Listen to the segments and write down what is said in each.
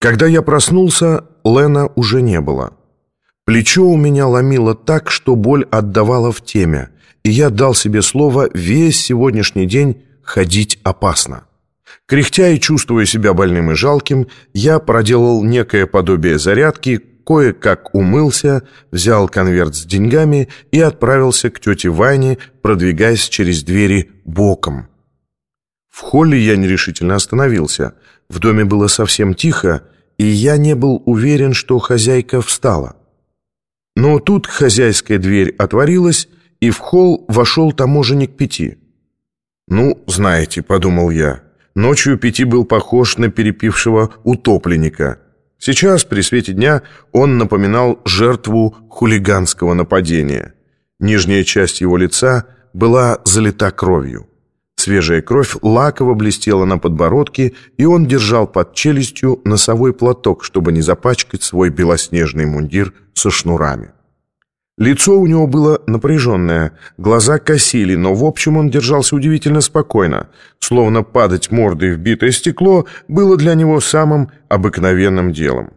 Когда я проснулся, Лена уже не было. Плечо у меня ломило так, что боль отдавала в теме, и я дал себе слово весь сегодняшний день ходить опасно. Кряхтя и чувствуя себя больным и жалким, я проделал некое подобие зарядки, кое-как умылся, взял конверт с деньгами и отправился к тете Ване, продвигаясь через двери боком. В холле я нерешительно остановился. В доме было совсем тихо, и я не был уверен, что хозяйка встала. Но тут хозяйская дверь отворилась, и в холл вошел таможенник Пяти. «Ну, знаете», — подумал я, — ночью Пяти был похож на перепившего утопленника. Сейчас, при свете дня, он напоминал жертву хулиганского нападения. Нижняя часть его лица была залита кровью. Свежая кровь лаково блестела на подбородке, и он держал под челюстью носовой платок, чтобы не запачкать свой белоснежный мундир со шнурами. Лицо у него было напряженное, глаза косили, но в общем он держался удивительно спокойно, словно падать мордой в битое стекло было для него самым обыкновенным делом.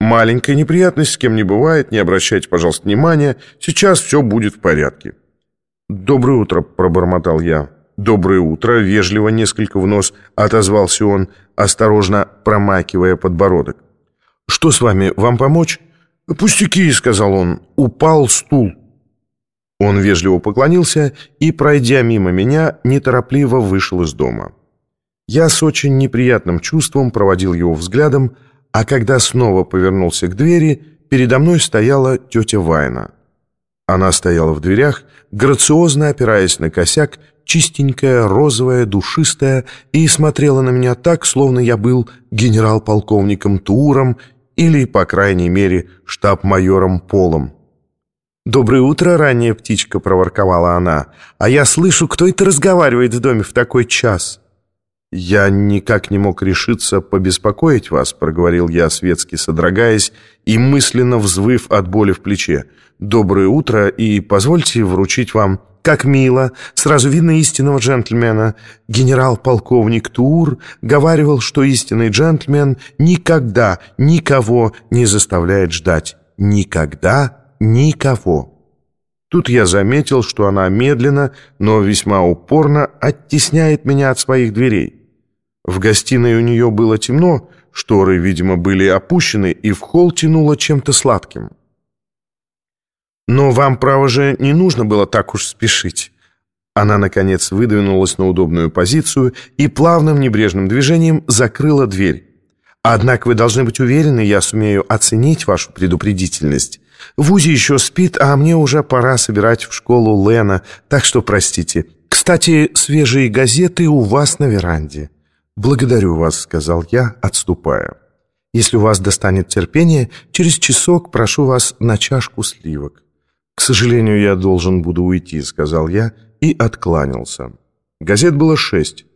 «Маленькая неприятность с кем не бывает, не обращайте, пожалуйста, внимания, сейчас все будет в порядке». «Доброе утро», — пробормотал я. «Доброе утро!» — вежливо несколько в нос отозвался он, осторожно промакивая подбородок. «Что с вами? Вам помочь?» «Пустяки!» — сказал он. «Упал стул». Он вежливо поклонился и, пройдя мимо меня, неторопливо вышел из дома. Я с очень неприятным чувством проводил его взглядом, а когда снова повернулся к двери, передо мной стояла тетя Вайна. Она стояла в дверях, грациозно опираясь на косяк, чистенькая, розовая, душистая, и смотрела на меня так, словно я был генерал-полковником Туром или, по крайней мере, штаб-майором Полом. «Доброе утро, ранняя птичка», — проворковала она. «А я слышу, кто это разговаривает в доме в такой час?» «Я никак не мог решиться побеспокоить вас», — проговорил я, светски содрогаясь и мысленно взвыв от боли в плече. «Доброе утро, и позвольте вручить вам...» Как мило, сразу видно истинного джентльмена. Генерал-полковник Тур говаривал, что истинный джентльмен никогда никого не заставляет ждать. Никогда никого. Тут я заметил, что она медленно, но весьма упорно оттесняет меня от своих дверей. В гостиной у нее было темно, шторы, видимо, были опущены, и в холл тянуло чем-то сладким. «Но вам, право же, не нужно было так уж спешить». Она, наконец, выдвинулась на удобную позицию и плавным небрежным движением закрыла дверь. «Однако вы должны быть уверены, я сумею оценить вашу предупредительность. Вузи еще спит, а мне уже пора собирать в школу Лена, так что простите. Кстати, свежие газеты у вас на веранде». «Благодарю вас», — сказал я, отступая. «Если у вас достанет терпение, через часок прошу вас на чашку сливок». «К сожалению, я должен буду уйти», — сказал я и откланялся. Газет было шесть.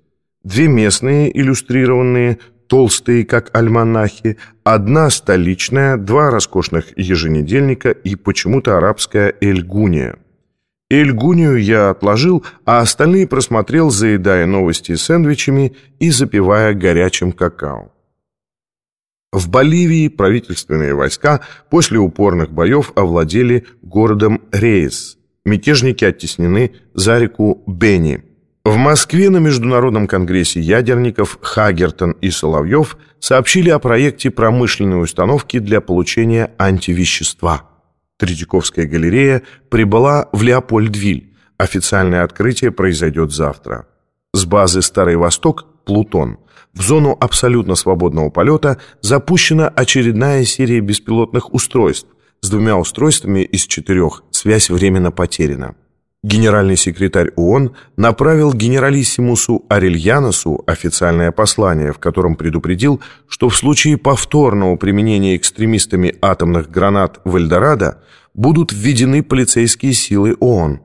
Две местные, иллюстрированные, толстые, как альманахи, одна столичная, два роскошных еженедельника и почему-то арабская «Эльгуния». Эльгунию я отложил, а остальные просмотрел, заедая новости сэндвичами и запивая горячим какао. В Боливии правительственные войска после упорных боев овладели городом Рейс. Мятежники оттеснены за реку Бени. В Москве на Международном конгрессе ядерников Хагертон и Соловьев сообщили о проекте промышленной установки для получения антивещества. Третьяковская галерея прибыла в Леопольдвиль. Официальное открытие произойдет завтра. С базы «Старый Восток» Плутон. В зону абсолютно свободного полета запущена очередная серия беспилотных устройств. С двумя устройствами из четырех связь временно потеряна. Генеральный секретарь ООН направил генералиссимусу Арельяносу официальное послание, в котором предупредил, что в случае повторного применения экстремистами атомных гранат в Эльдорадо будут введены полицейские силы ООН.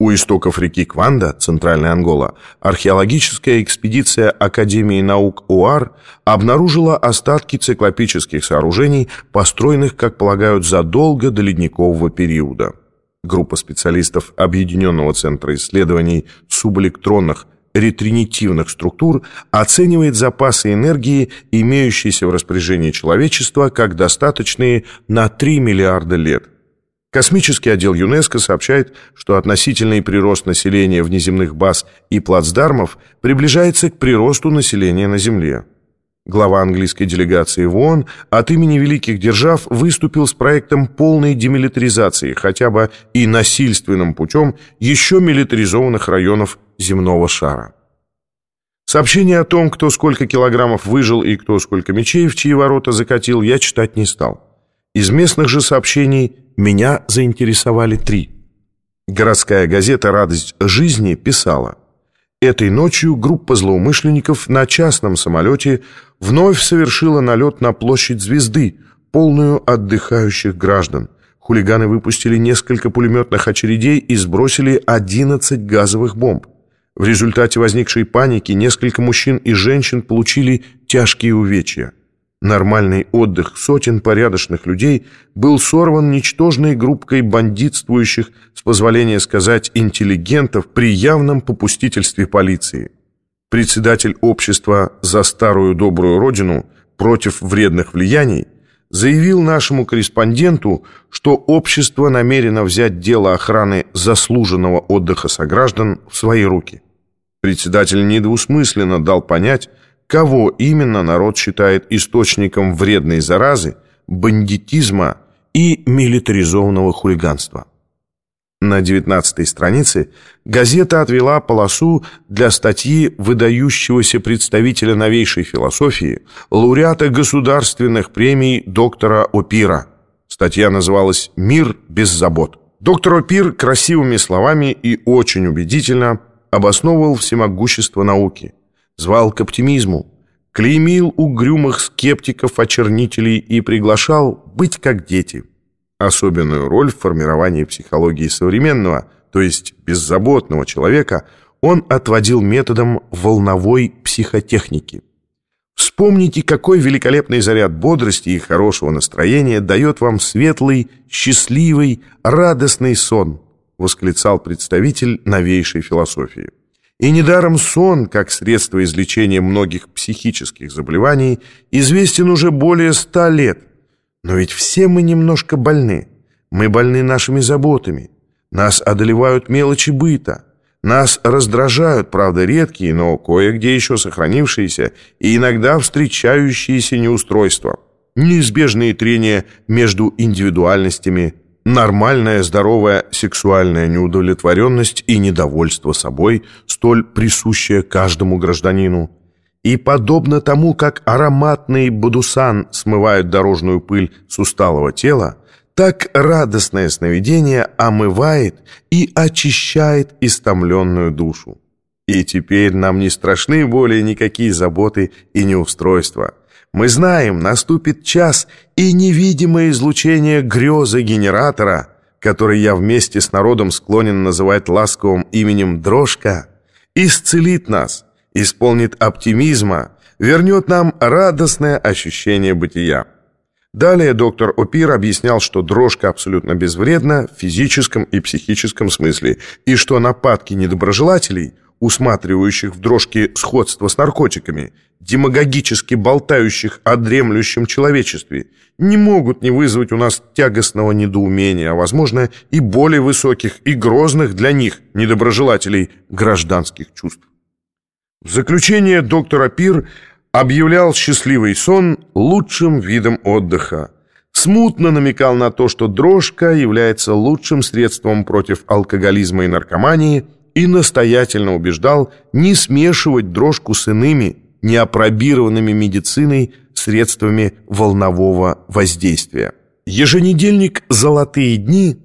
У истоков реки Кванда, центральная Ангола, археологическая экспедиция Академии наук УАР обнаружила остатки циклопических сооружений, построенных, как полагают, задолго до ледникового периода. Группа специалистов Объединенного центра исследований субэлектронных ретринитивных структур оценивает запасы энергии, имеющиеся в распоряжении человечества, как достаточные на 3 миллиарда лет. Космический отдел ЮНЕСКО сообщает, что относительный прирост населения внеземных баз и плацдармов приближается к приросту населения на Земле. Глава английской делегации в ООН от имени великих держав выступил с проектом полной демилитаризации хотя бы и насильственным путем еще милитаризованных районов земного шара. Сообщение о том, кто сколько килограммов выжил и кто сколько мечей в чьи ворота закатил, я читать не стал. Из местных же сообщений меня заинтересовали три. Городская газета «Радость жизни» писала Этой ночью группа злоумышленников на частном самолете вновь совершила налет на площадь Звезды, полную отдыхающих граждан. Хулиганы выпустили несколько пулеметных очередей и сбросили 11 газовых бомб. В результате возникшей паники несколько мужчин и женщин получили тяжкие увечья. Нормальный отдых сотен порядочных людей был сорван ничтожной группкой бандитствующих, с позволения сказать, интеллигентов при явном попустительстве полиции. Председатель общества «За старую добрую родину» против вредных влияний заявил нашему корреспонденту, что общество намерено взять дело охраны заслуженного отдыха сограждан в свои руки. Председатель недвусмысленно дал понять, кого именно народ считает источником вредной заразы, бандитизма и милитаризованного хулиганства. На 19 странице газета отвела полосу для статьи выдающегося представителя новейшей философии, лауреата государственных премий доктора Опира. Статья называлась «Мир без забот». Доктор Опир красивыми словами и очень убедительно обосновывал всемогущество науки – звал к оптимизму, клеймил угрюмых скептиков-очернителей и приглашал быть как дети. Особенную роль в формировании психологии современного, то есть беззаботного человека, он отводил методом волновой психотехники. Вспомните, какой великолепный заряд бодрости и хорошего настроения дает вам светлый, счастливый, радостный сон, восклицал представитель новейшей философии. И недаром сон, как средство излечения многих психических заболеваний, известен уже более ста лет. Но ведь все мы немножко больны. Мы больны нашими заботами. Нас одолевают мелочи быта. Нас раздражают, правда, редкие, но кое-где еще сохранившиеся и иногда встречающиеся неустройства. Неизбежные трения между индивидуальностями, Нормальная, здоровая сексуальная неудовлетворенность и недовольство собой, столь присущее каждому гражданину. И подобно тому, как ароматный бодусан смывает дорожную пыль с усталого тела, так радостное сновидение омывает и очищает истомленную душу. И теперь нам не страшны более никакие заботы и неустройства – мы знаем, наступит час, и невидимое излучение грезы генератора, который я вместе с народом склонен называть ласковым именем Дрожка, исцелит нас, исполнит оптимизма, вернет нам радостное ощущение бытия. Далее доктор Опир объяснял, что дрожка абсолютно безвредна в физическом и психическом смысле, и что нападки недоброжелателей – усматривающих в дрожке сходство с наркотиками, демагогически болтающих о дремлющем человечестве, не могут не вызвать у нас тягостного недоумения, а, возможно, и более высоких и грозных для них, недоброжелателей, гражданских чувств. В заключение доктор Апир объявлял счастливый сон лучшим видом отдыха, смутно намекал на то, что дрожка является лучшим средством против алкоголизма и наркомании – и настоятельно убеждал не смешивать дрожку с иными, неопробированными медициной средствами волнового воздействия. Еженедельник «Золотые дни»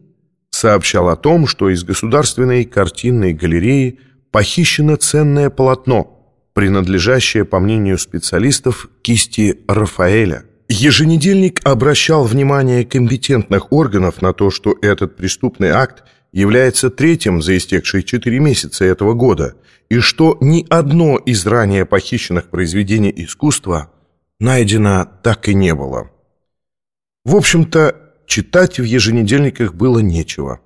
сообщал о том, что из Государственной картинной галереи похищено ценное полотно, принадлежащее, по мнению специалистов, кисти Рафаэля. Еженедельник обращал внимание компетентных органов на то, что этот преступный акт – является третьим за истекшие четыре месяца этого года, и что ни одно из ранее похищенных произведений искусства найдено так и не было. В общем-то, читать в еженедельниках было нечего.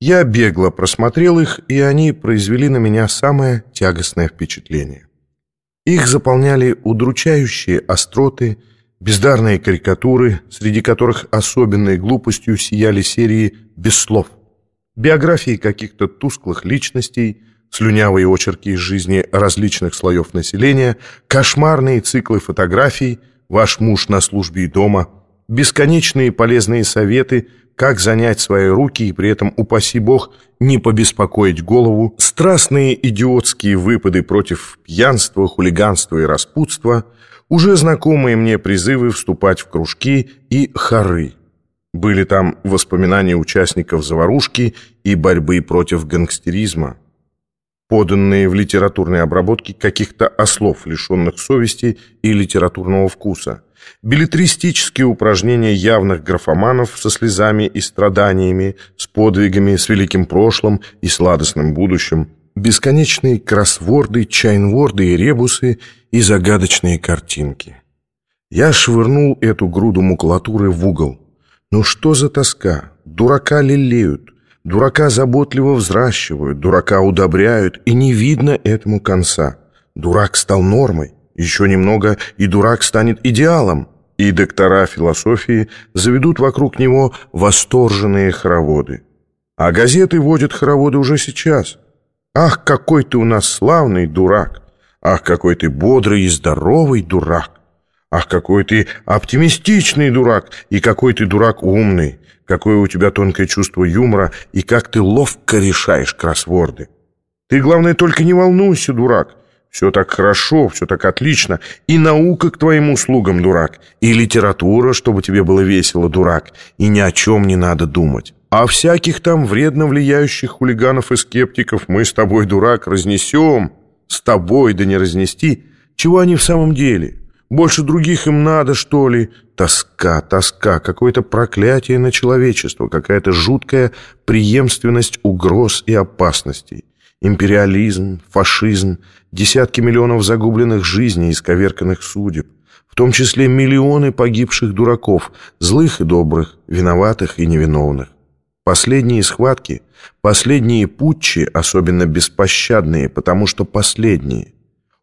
Я бегло просмотрел их, и они произвели на меня самое тягостное впечатление. Их заполняли удручающие остроты, бездарные карикатуры, среди которых особенной глупостью сияли серии «Без слов», биографии каких-то тусклых личностей, слюнявые очерки из жизни различных слоев населения, кошмарные циклы фотографий, ваш муж на службе и дома, бесконечные полезные советы, как занять свои руки и при этом, упаси бог, не побеспокоить голову, страстные идиотские выпады против пьянства, хулиганства и распутства, уже знакомые мне призывы вступать в кружки и хоры. Были там воспоминания участников заварушки и борьбы против гангстеризма, поданные в литературной обработке каких-то ослов, лишенных совести и литературного вкуса – билетристические упражнения явных графоманов со слезами и страданиями, с подвигами, с великим прошлым и сладостным будущим, бесконечные кроссворды, чайнворды и ребусы и загадочные картинки. Я швырнул эту груду макулатуры в угол. Ну что за тоска? Дурака лелеют, дурака заботливо взращивают, дурака удобряют, и не видно этому конца. Дурак стал нормой. Еще немного, и дурак станет идеалом, и доктора философии заведут вокруг него восторженные хороводы. А газеты водят хороводы уже сейчас. Ах, какой ты у нас славный дурак! Ах, какой ты бодрый и здоровый дурак! Ах, какой ты оптимистичный дурак! И какой ты дурак умный! Какое у тебя тонкое чувство юмора, и как ты ловко решаешь кроссворды! Ты, главное, только не волнуйся, дурак! Все так хорошо, все так отлично. И наука к твоим услугам, дурак. И литература, чтобы тебе было весело, дурак. И ни о чем не надо думать. А всяких там вредно влияющих хулиганов и скептиков мы с тобой, дурак, разнесем. С тобой, да не разнести. Чего они в самом деле? Больше других им надо, что ли? Тоска, тоска, какое-то проклятие на человечество, какая-то жуткая преемственность угроз и опасностей империализм, фашизм, десятки миллионов загубленных жизней, исковерканных судеб, в том числе миллионы погибших дураков, злых и добрых, виноватых и невиновных. Последние схватки, последние путчи, особенно беспощадные, потому что последние.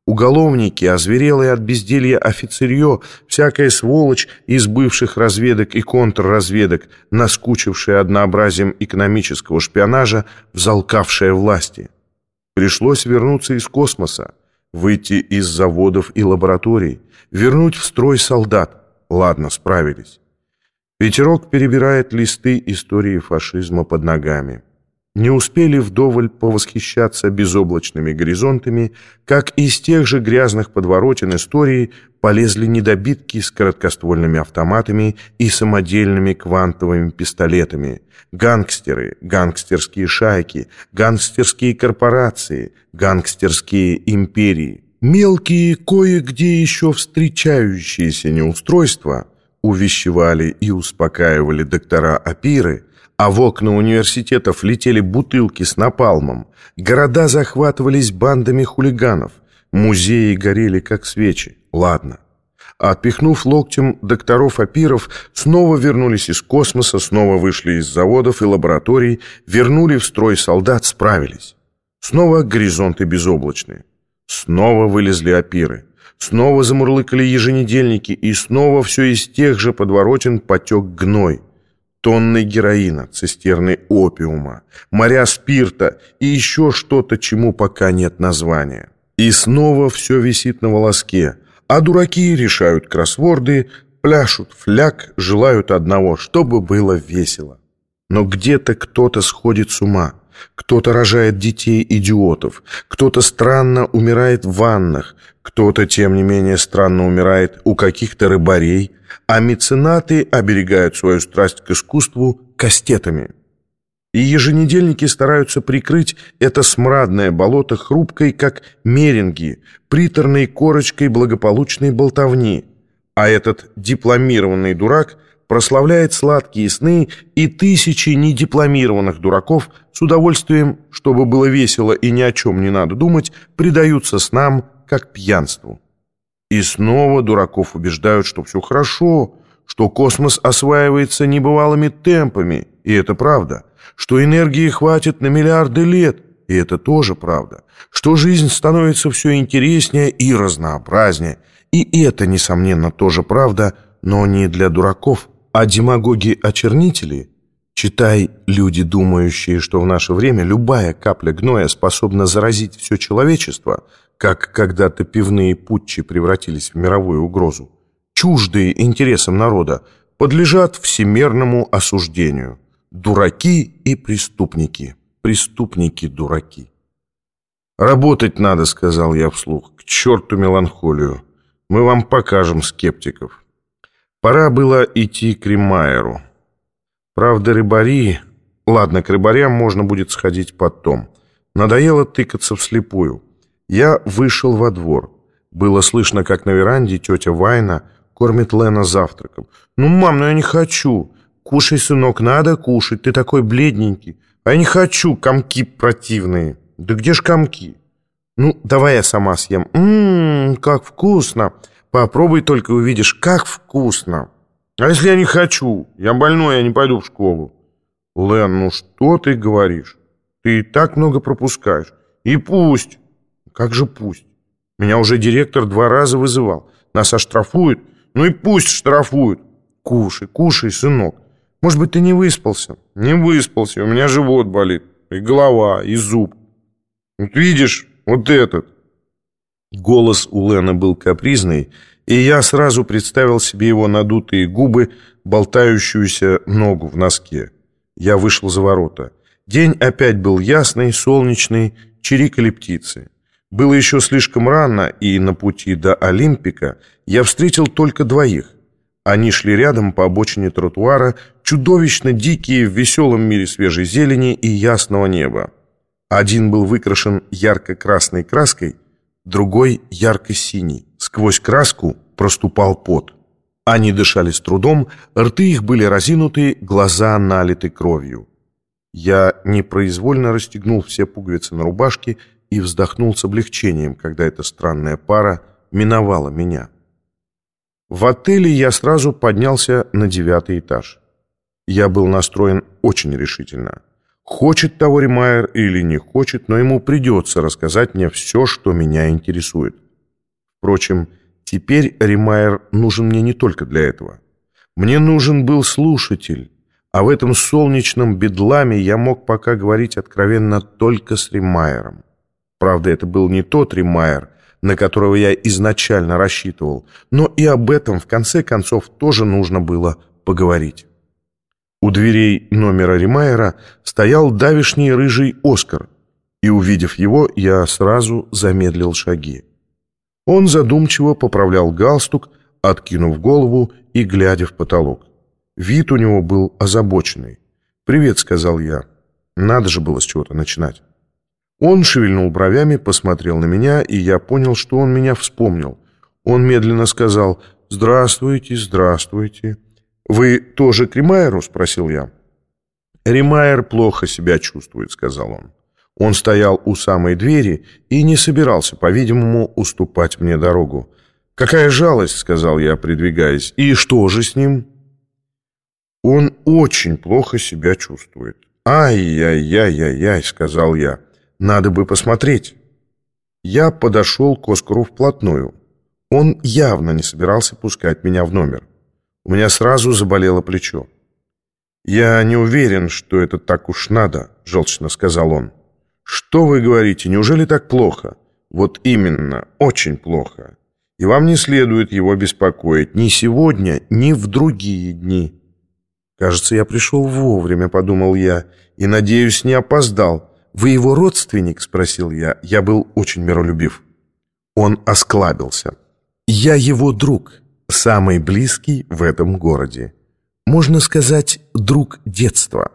Уголовники, озверелые от безделья офицерье, всякая сволочь из бывших разведок и контрразведок, наскучившая однообразием экономического шпионажа, взалкавшая власти – Пришлось вернуться из космоса, выйти из заводов и лабораторий, вернуть в строй солдат. Ладно, справились. Ветерок перебирает листы истории фашизма под ногами. Не успели вдоволь повосхищаться безоблачными горизонтами, как из тех же грязных подворотен истории полезли недобитки с короткоствольными автоматами и самодельными квантовыми пистолетами, гангстеры, гангстерские шайки, гангстерские корпорации, гангстерские империи. Мелкие, кое-где еще встречающиеся неустройства увещевали и успокаивали доктора Апиры, а в окна университетов летели бутылки с напалмом, города захватывались бандами хулиганов, музеи горели как свечи. Ладно. Отпихнув локтем докторов Апиров, снова вернулись из космоса, снова вышли из заводов и лабораторий, вернули в строй солдат, справились. Снова горизонты безоблачные. Снова вылезли Апиры. Снова замурлыкали еженедельники, и снова все из тех же подворотен потек гной. Тонны героина, цистерны опиума, моря спирта и еще что-то, чему пока нет названия. И снова все висит на волоске – а дураки решают кроссворды, пляшут фляг, желают одного, чтобы было весело. Но где-то кто-то сходит с ума. Кто-то рожает детей-идиотов, кто-то странно умирает в ваннах, кто-то, тем не менее, странно умирает у каких-то рыбарей, а меценаты оберегают свою страсть к искусству кастетами и еженедельники стараются прикрыть это смрадное болото хрупкой, как меринги, приторной корочкой благополучной болтовни. А этот дипломированный дурак прославляет сладкие сны, и тысячи недипломированных дураков с удовольствием, чтобы было весело и ни о чем не надо думать, предаются снам, как пьянству. И снова дураков убеждают, что все хорошо, что космос осваивается небывалыми темпами, и это правда, что энергии хватит на миллиарды лет, и это тоже правда, что жизнь становится все интереснее и разнообразнее, и это, несомненно, тоже правда, но не для дураков, а демагоги-очернители, читай, люди, думающие, что в наше время любая капля гноя способна заразить все человечество, как когда-то пивные путчи превратились в мировую угрозу, чуждые интересам народа, подлежат всемерному осуждению. Дураки и преступники. Преступники-дураки. «Работать надо», — сказал я вслух. «К черту меланхолию. Мы вам покажем скептиков». Пора было идти к Римайеру. Правда, рыбари... Ладно, к рыбарям можно будет сходить потом. Надоело тыкаться вслепую. Я вышел во двор. Было слышно, как на веранде тетя Вайна кормит Лена завтраком. «Ну, мам, ну я не хочу. Кушай, сынок, надо кушать. Ты такой бледненький. А я не хочу, комки противные». «Да где ж комки?» «Ну, давай я сама съем». «Ммм, как вкусно!» «Попробуй только увидишь, как вкусно!» «А если я не хочу? Я больной, я не пойду в школу». «Лен, ну что ты говоришь? Ты и так много пропускаешь. И пусть!» «Как же пусть? Меня уже директор два раза вызывал. Нас оштрафуют. Ну и пусть штрафуют. Кушай, кушай, сынок. Может быть, ты не выспался?» «Не выспался, у меня живот болит. И голова, и зуб. Вот видишь, вот этот». Голос у Лена был капризный, и я сразу представил себе его надутые губы, болтающуюся ногу в носке. Я вышел за ворота. День опять был ясный, солнечный, чирикали птицы. Было еще слишком рано, и на пути до Олимпика я встретил только двоих. Они шли рядом по обочине тротуара, чудовищно дикие в веселом мире свежей зелени и ясного неба. Один был выкрашен ярко-красной краской, другой ярко-синий. Сквозь краску проступал пот. Они дышали с трудом, рты их были разинуты, глаза налиты кровью. Я непроизвольно расстегнул все пуговицы на рубашке и вздохнул с облегчением, когда эта странная пара миновала меня. В отеле я сразу поднялся на девятый этаж. Я был настроен очень решительно. Хочет того Римайер или не хочет, но ему придется рассказать мне все, что меня интересует. Впрочем, теперь Римайер нужен мне не только для этого. Мне нужен был слушатель, а в этом солнечном бедламе я мог пока говорить откровенно только с Римайером. Правда, это был не тот Римайер, на которого я изначально рассчитывал, но и об этом, в конце концов, тоже нужно было поговорить. У дверей номера Римайера стоял давишний рыжий Оскар, и, увидев его, я сразу замедлил шаги. Он задумчиво поправлял галстук, откинув голову и глядя в потолок. Вид у него был озабоченный. «Привет», — сказал я. Надо же было с чего-то начинать. Он шевельнул бровями, посмотрел на меня, и я понял, что он меня вспомнил. Он медленно сказал «Здравствуйте, здравствуйте». «Вы тоже к Римайеру?» — спросил я. «Римайер плохо себя чувствует», — сказал он. Он стоял у самой двери и не собирался, по-видимому, уступать мне дорогу. «Какая жалость», — сказал я, придвигаясь. «И что же с ним?» «Он очень плохо себя чувствует». «Ай-яй-яй-яй-яй», — сказал я. «Надо бы посмотреть». Я подошел к Оскару вплотную. Он явно не собирался пускать меня в номер. У меня сразу заболело плечо. «Я не уверен, что это так уж надо», — желчно сказал он. «Что вы говорите? Неужели так плохо?» «Вот именно, очень плохо. И вам не следует его беспокоить ни сегодня, ни в другие дни». «Кажется, я пришел вовремя», — подумал я, — «и, надеюсь, не опоздал». «Вы его родственник?» — спросил я. Я был очень миролюбив. Он осклабился. «Я его друг» самый близкий в этом городе. Можно сказать, друг детства.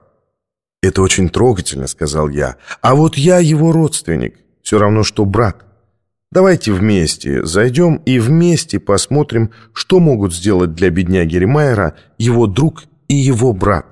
«Это очень трогательно», — сказал я. «А вот я его родственник, все равно, что брат. Давайте вместе зайдем и вместе посмотрим, что могут сделать для бедняги Ремайера его друг и его брат».